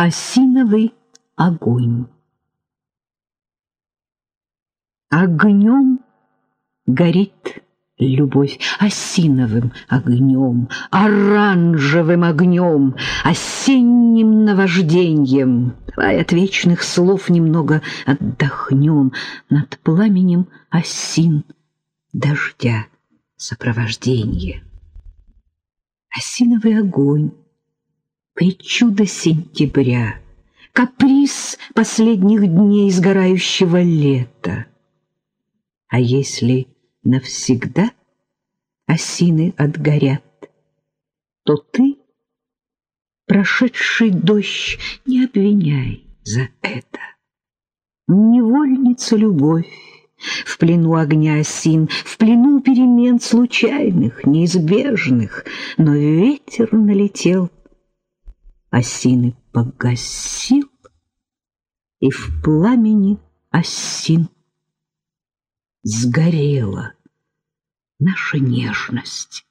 Осиновый огонь. Огнем горит любовь, осиновым огнем, оранжевым огнем, осенним наваждением. Давай от вечных слов немного отдохнем над пламенем осин дождя сопровождение. Осиновый огонь причуда сентября, каприз последних дней сгорающего лета. А если навсегда осины отгорят, то ты, прошедший дождь, не обвиняй за это. Невольница любовь, в плену огня осин, в плену перемен случайных, неизбежных, но ветер налетел осины погасил, и в пламени осин сгорела наша нежность.